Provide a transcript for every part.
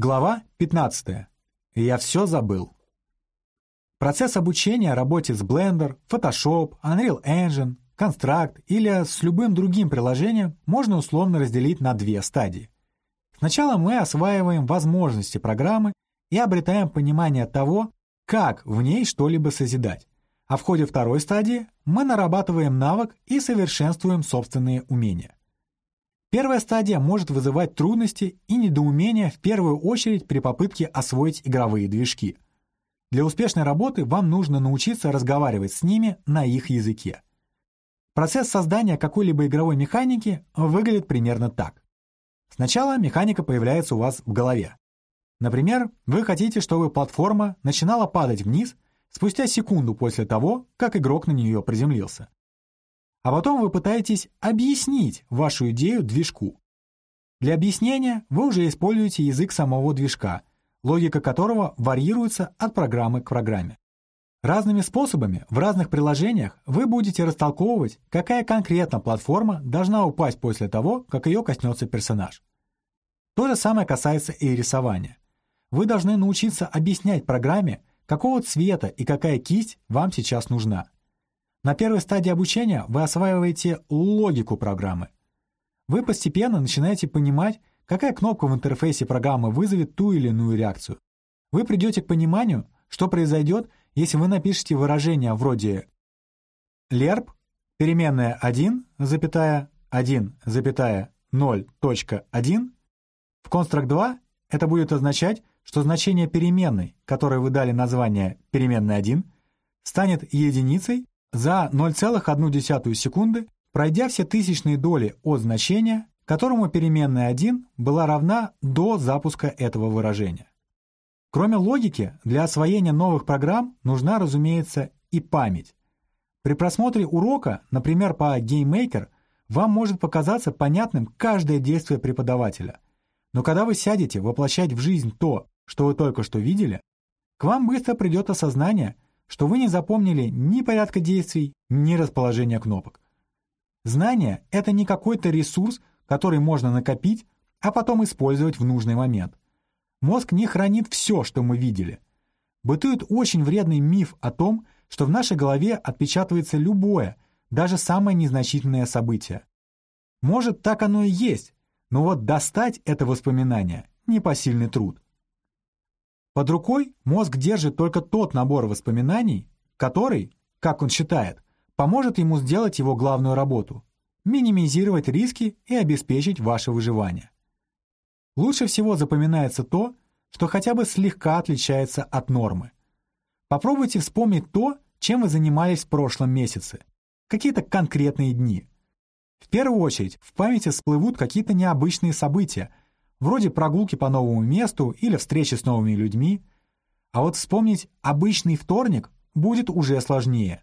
Глава 15. Я все забыл. Процесс обучения работе с Blender, Photoshop, Unreal Engine, Construct или с любым другим приложением можно условно разделить на две стадии. Сначала мы осваиваем возможности программы и обретаем понимание того, как в ней что-либо созидать. А в ходе второй стадии мы нарабатываем навык и совершенствуем собственные умения. Первая стадия может вызывать трудности и недоумения в первую очередь при попытке освоить игровые движки. Для успешной работы вам нужно научиться разговаривать с ними на их языке. Процесс создания какой-либо игровой механики выглядит примерно так. Сначала механика появляется у вас в голове. Например, вы хотите, чтобы платформа начинала падать вниз спустя секунду после того, как игрок на нее приземлился а потом вы пытаетесь объяснить вашу идею движку. Для объяснения вы уже используете язык самого движка, логика которого варьируется от программы к программе. Разными способами в разных приложениях вы будете растолковывать, какая конкретно платформа должна упасть после того, как ее коснется персонаж. То же самое касается и рисования. Вы должны научиться объяснять программе, какого цвета и какая кисть вам сейчас нужна. На первой стадии обучения вы осваиваете логику программы. Вы постепенно начинаете понимать, какая кнопка в интерфейсе программы вызовет ту или иную реакцию. Вы придете к пониманию, что произойдет, если вы напишете выражение вроде lerp, переменная 1, запятая 1, запятая 0.1. В construct 2 это будет означать, что значение переменной, которой вы дали название переменной 1, станет единицей за 0,1 секунды, пройдя все тысячные доли от значения, которому переменная 1 была равна до запуска этого выражения. Кроме логики, для освоения новых программ нужна, разумеется, и память. При просмотре урока, например, по GameMaker, вам может показаться понятным каждое действие преподавателя. Но когда вы сядете воплощать в жизнь то, что вы только что видели, к вам быстро придет осознание – что вы не запомнили ни порядка действий, ни расположения кнопок. Знание — это не какой-то ресурс, который можно накопить, а потом использовать в нужный момент. Мозг не хранит все, что мы видели. Бытует очень вредный миф о том, что в нашей голове отпечатывается любое, даже самое незначительное событие. Может, так оно и есть, но вот достать это воспоминание — непосильный труд. Под рукой мозг держит только тот набор воспоминаний, который, как он считает, поможет ему сделать его главную работу – минимизировать риски и обеспечить ваше выживание. Лучше всего запоминается то, что хотя бы слегка отличается от нормы. Попробуйте вспомнить то, чем вы занимались в прошлом месяце, какие-то конкретные дни. В первую очередь в памяти всплывут какие-то необычные события – вроде прогулки по новому месту или встречи с новыми людьми. А вот вспомнить обычный вторник будет уже сложнее.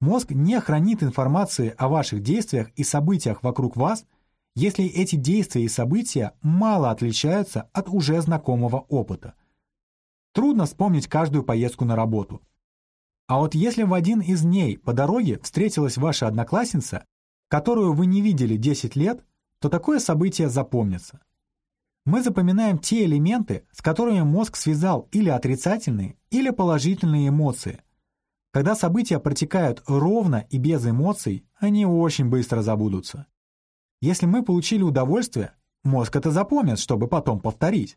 Мозг не хранит информации о ваших действиях и событиях вокруг вас, если эти действия и события мало отличаются от уже знакомого опыта. Трудно вспомнить каждую поездку на работу. А вот если в один из дней по дороге встретилась ваша одноклассница, которую вы не видели 10 лет, то такое событие запомнится. Мы запоминаем те элементы, с которыми мозг связал или отрицательные, или положительные эмоции. Когда события протекают ровно и без эмоций, они очень быстро забудутся. Если мы получили удовольствие, мозг это запомнит, чтобы потом повторить.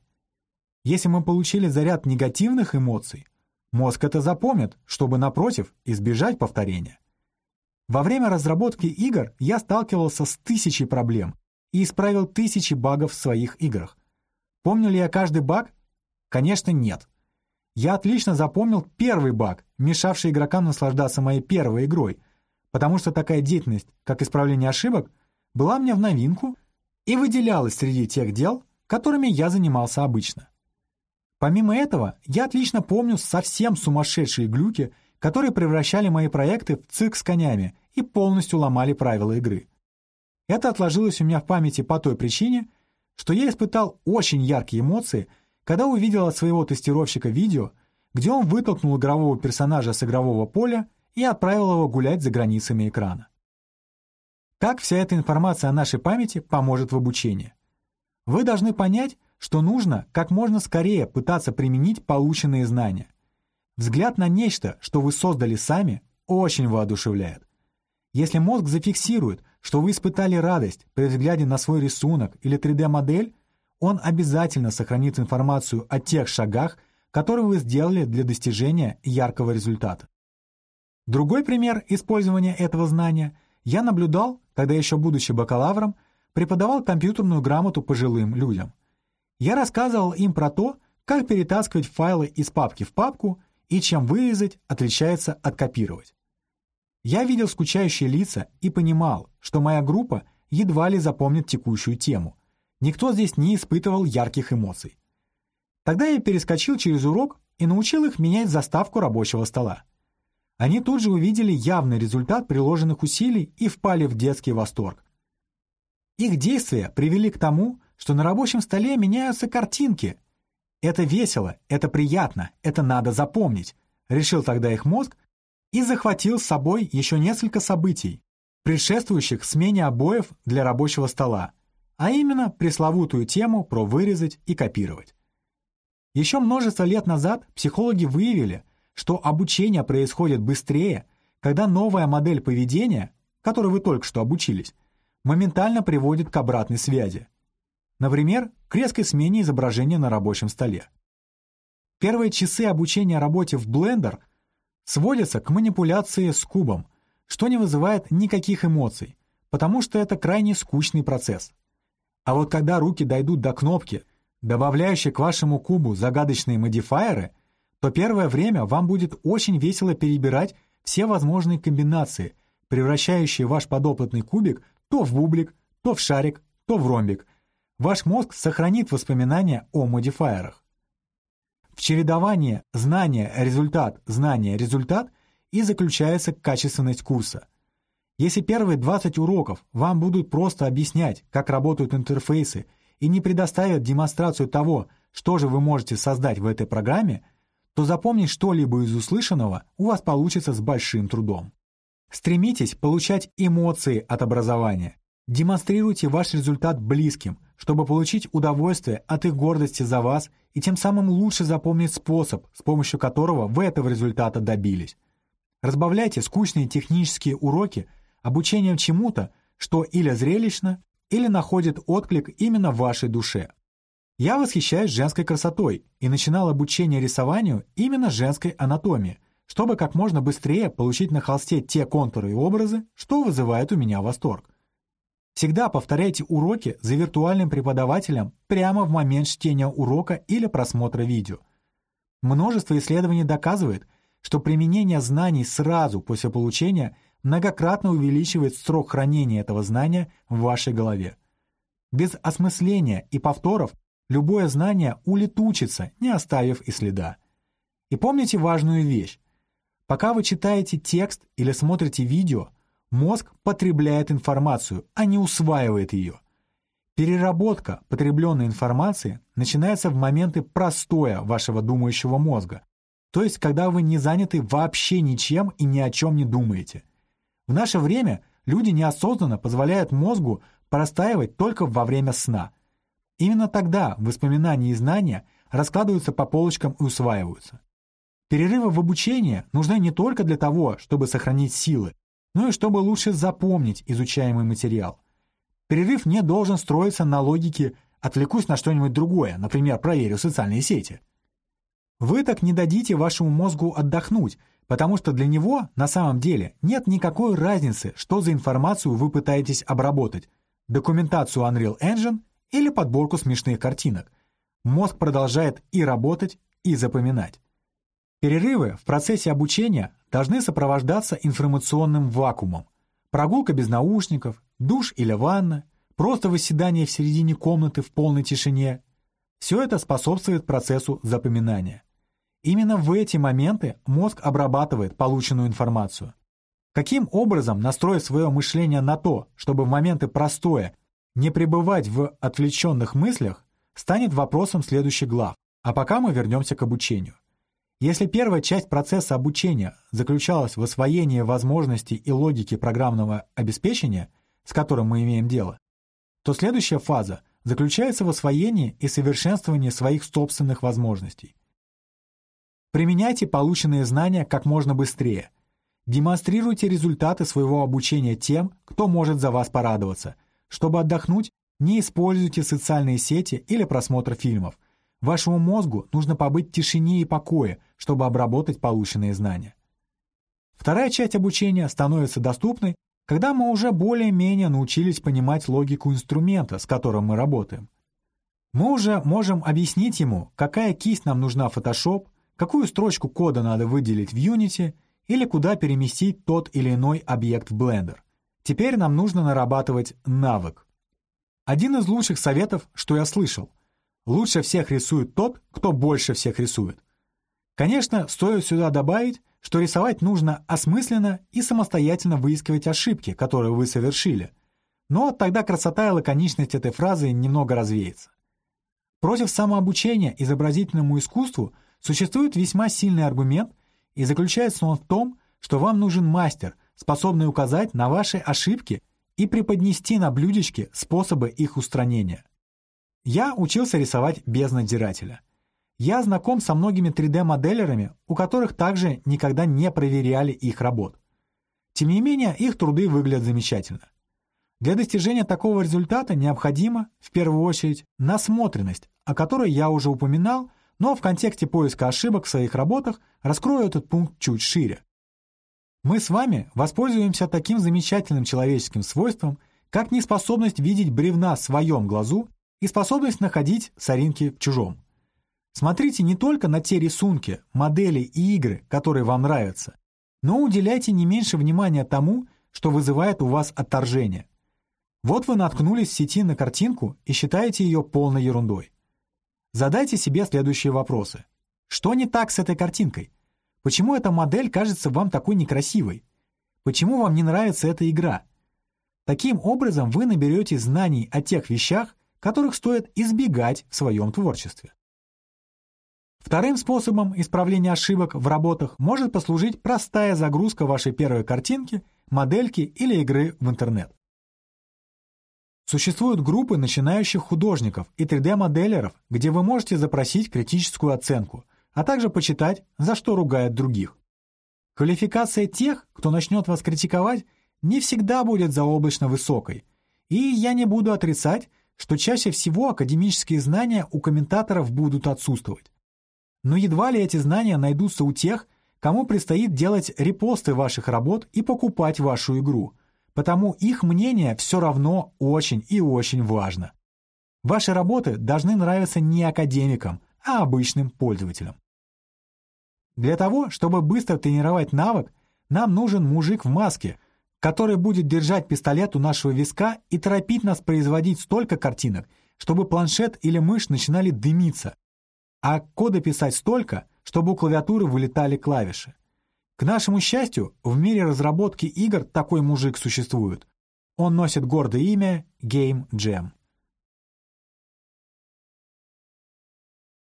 Если мы получили заряд негативных эмоций, мозг это запомнит, чтобы, напротив, избежать повторения. Во время разработки игр я сталкивался с тысячей проблем, и исправил тысячи багов в своих играх. Помню ли я каждый баг? Конечно, нет. Я отлично запомнил первый баг, мешавший игрокам наслаждаться моей первой игрой, потому что такая деятельность, как исправление ошибок, была мне в новинку и выделялась среди тех дел, которыми я занимался обычно. Помимо этого, я отлично помню совсем сумасшедшие глюки, которые превращали мои проекты в цирк с конями и полностью ломали правила игры. Это отложилось у меня в памяти по той причине, что я испытал очень яркие эмоции, когда увидел от своего тестировщика видео, где он вытолкнул игрового персонажа с игрового поля и отправил его гулять за границами экрана. Как вся эта информация о нашей памяти поможет в обучении? Вы должны понять, что нужно как можно скорее пытаться применить полученные знания. Взгляд на нечто, что вы создали сами, очень воодушевляет. Если мозг зафиксирует, что вы испытали радость при взгляде на свой рисунок или 3D-модель, он обязательно сохранит информацию о тех шагах, которые вы сделали для достижения яркого результата. Другой пример использования этого знания я наблюдал, когда еще будучи бакалавром, преподавал компьютерную грамоту пожилым людям. Я рассказывал им про то, как перетаскивать файлы из папки в папку и чем вырезать отличается от копировать. Я видел скучающие лица и понимал, что моя группа едва ли запомнит текущую тему. Никто здесь не испытывал ярких эмоций. Тогда я перескочил через урок и научил их менять заставку рабочего стола. Они тут же увидели явный результат приложенных усилий и впали в детский восторг. Их действия привели к тому, что на рабочем столе меняются картинки. Это весело, это приятно, это надо запомнить, решил тогда их мозг и захватил с собой еще несколько событий, предшествующих смене обоев для рабочего стола, а именно пресловутую тему про вырезать и копировать. Еще множество лет назад психологи выявили, что обучение происходит быстрее, когда новая модель поведения, которой вы только что обучились, моментально приводит к обратной связи. Например, к резкой смене изображения на рабочем столе. Первые часы обучения работе в Blender – сводится к манипуляции с кубом, что не вызывает никаких эмоций, потому что это крайне скучный процесс. А вот когда руки дойдут до кнопки, добавляющей к вашему кубу загадочные модифайеры, то первое время вам будет очень весело перебирать все возможные комбинации, превращающие ваш подопытный кубик то в бублик, то в шарик, то в ромбик. Ваш мозг сохранит воспоминания о модифайерах. В чередовании знание-результат, знание-результат и заключается качественность курса. Если первые 20 уроков вам будут просто объяснять, как работают интерфейсы, и не предоставят демонстрацию того, что же вы можете создать в этой программе, то запомнить что-либо из услышанного у вас получится с большим трудом. Стремитесь получать эмоции от образования. Демонстрируйте ваш результат близким, чтобы получить удовольствие от их гордости за вас и тем самым лучше запомнить способ, с помощью которого вы этого результата добились. Разбавляйте скучные технические уроки обучением чему-то, что или зрелищно, или находит отклик именно в вашей душе. Я восхищаюсь женской красотой и начинал обучение рисованию именно женской анатомии, чтобы как можно быстрее получить на холсте те контуры и образы, что вызывает у меня восторг. Всегда повторяйте уроки за виртуальным преподавателем прямо в момент чтения урока или просмотра видео. Множество исследований доказывает, что применение знаний сразу после получения многократно увеличивает срок хранения этого знания в вашей голове. Без осмысления и повторов любое знание улетучится, не оставив и следа. И помните важную вещь. Пока вы читаете текст или смотрите видео – Мозг потребляет информацию, а не усваивает ее. Переработка потребленной информации начинается в моменты простоя вашего думающего мозга, то есть когда вы не заняты вообще ничем и ни о чем не думаете. В наше время люди неосознанно позволяют мозгу простаивать только во время сна. Именно тогда воспоминания и знания раскладываются по полочкам и усваиваются. Перерывы в обучении нужны не только для того, чтобы сохранить силы, ну и чтобы лучше запомнить изучаемый материал. Перерыв не должен строиться на логике «отвлекусь на что-нибудь другое, например, проверю социальные сети». Вы так не дадите вашему мозгу отдохнуть, потому что для него на самом деле нет никакой разницы, что за информацию вы пытаетесь обработать – документацию Unreal Engine или подборку смешных картинок. Мозг продолжает и работать, и запоминать. Перерывы в процессе обучения должны сопровождаться информационным вакуумом. Прогулка без наушников, душ или ванна, просто выседание в середине комнаты в полной тишине – все это способствует процессу запоминания. Именно в эти моменты мозг обрабатывает полученную информацию. Каким образом настроить свое мышление на то, чтобы в моменты простоя не пребывать в отвлеченных мыслях, станет вопросом следующих глав. А пока мы вернемся к обучению. Если первая часть процесса обучения заключалась в освоении возможностей и логики программного обеспечения, с которым мы имеем дело, то следующая фаза заключается в освоении и совершенствовании своих собственных возможностей. Применяйте полученные знания как можно быстрее. Демонстрируйте результаты своего обучения тем, кто может за вас порадоваться. Чтобы отдохнуть, не используйте социальные сети или просмотр фильмов. Вашему мозгу нужно побыть в тишине и покое, чтобы обработать полученные знания. Вторая часть обучения становится доступной, когда мы уже более-менее научились понимать логику инструмента, с которым мы работаем. Мы уже можем объяснить ему, какая кисть нам нужна в Photoshop, какую строчку кода надо выделить в Unity или куда переместить тот или иной объект в Blender. Теперь нам нужно нарабатывать навык. Один из лучших советов, что я слышал. Лучше всех рисует тот, кто больше всех рисует. Конечно, стоит сюда добавить, что рисовать нужно осмысленно и самостоятельно выискивать ошибки, которые вы совершили. Но тогда красота и лаконичность этой фразы немного развеется. Против самообучения изобразительному искусству Существует весьма сильный аргумент, и заключается он в том, что вам нужен мастер, способный указать на ваши ошибки и преподнести на блюдечке способы их устранения. Я учился рисовать без надзирателя. Я знаком со многими 3D-моделерами, у которых также никогда не проверяли их работ. Тем не менее, их труды выглядят замечательно. Для достижения такого результата необходима, в первую очередь, насмотренность, о которой я уже упоминал – но в контексте поиска ошибок в своих работах раскрою этот пункт чуть шире. Мы с вами воспользуемся таким замечательным человеческим свойством, как неспособность видеть бревна в своем глазу и способность находить соринки в чужом. Смотрите не только на те рисунки, модели и игры, которые вам нравятся, но уделяйте не меньше внимания тому, что вызывает у вас отторжение. Вот вы наткнулись в сети на картинку и считаете ее полной ерундой. Задайте себе следующие вопросы. Что не так с этой картинкой? Почему эта модель кажется вам такой некрасивой? Почему вам не нравится эта игра? Таким образом вы наберете знаний о тех вещах, которых стоит избегать в своем творчестве. Вторым способом исправления ошибок в работах может послужить простая загрузка вашей первой картинки, модельки или игры в интернет. Существуют группы начинающих художников и 3D-моделеров, где вы можете запросить критическую оценку, а также почитать, за что ругают других. Квалификация тех, кто начнет вас критиковать, не всегда будет заоблачно высокой, и я не буду отрицать, что чаще всего академические знания у комментаторов будут отсутствовать. Но едва ли эти знания найдутся у тех, кому предстоит делать репосты ваших работ и покупать вашу игру – потому их мнение все равно очень и очень важно. Ваши работы должны нравиться не академикам, а обычным пользователям. Для того, чтобы быстро тренировать навык, нам нужен мужик в маске, который будет держать пистолет у нашего виска и торопить нас производить столько картинок, чтобы планшет или мышь начинали дымиться, а коды писать столько, чтобы у клавиатуры вылетали клавиши. К нашему счастью, в мире разработки игр такой мужик существует. Он носит гордое имя Game Jam.